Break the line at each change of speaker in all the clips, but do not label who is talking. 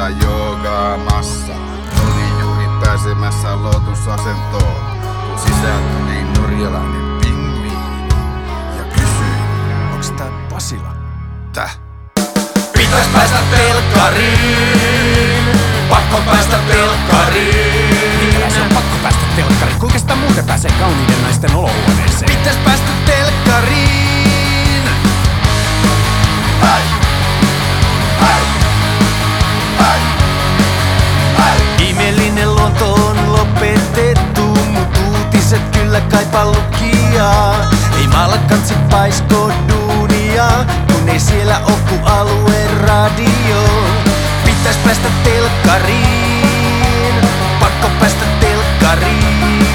kanssa joogaamassa. Oli juuri pääsemässä lotusasentoon, kun sisään tuli norjalainen pingviini. Ja kysyi,
Onks tää Pasila?
täh?
Pitäis päästä telkkariin, pakko päästä telkkariin.
Minkälaisen on pakko päästä telkkariin? Kuinka sitä muuten pääsee kauniiden naisten olohuoneeseen?
Kansi paisko duunia, kun ei siellä oo ku alueen radio. Pitäis päästä telkkariin, pakko päästä telkkariin.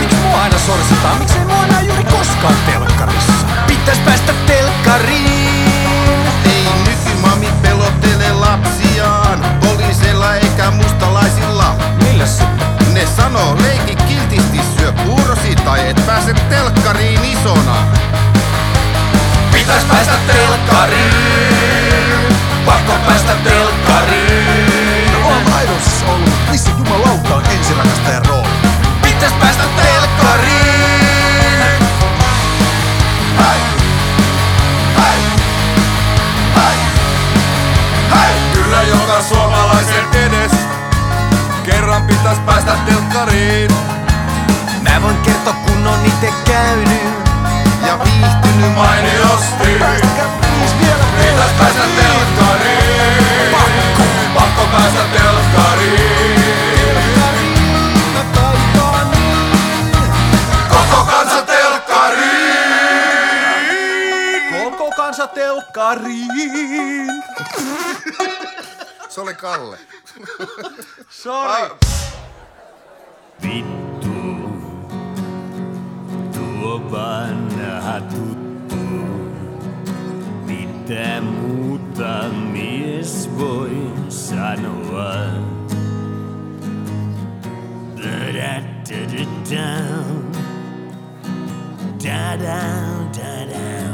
Miksi mua aina sorsitaan? Miksi ei mua näe juuri koskaan telkkarissa?
Pitäis päästä telkkariin.
Ei nykymami pelottele lapsiaan, poliisilla eikä mustalaisilla.
Millä sitten?
Ne sanoo leiki kiltisti syö puurosi tai et pääse telkkariin isona.
Pitäis päästä telkkariin. Pakko päästä telkkariin.
Oon aidossa ollut, missä jumalauta on ensirakastajan rooli?
Pitäis päästä telkkariin. Hei! Hei! Hei! Hei! Kyllä joka suomalaisen edes kerran pitäis päästä telkkariin. Mä voin kertoa kun on ite käynyt
Kansa telkkariin.
Se oli Kalle.
Sorry.
Vittu, tuo vanha tuttu. Mitä muuta mies voi sanoa? Da-da-da-da-da. Da-da-da-da-da.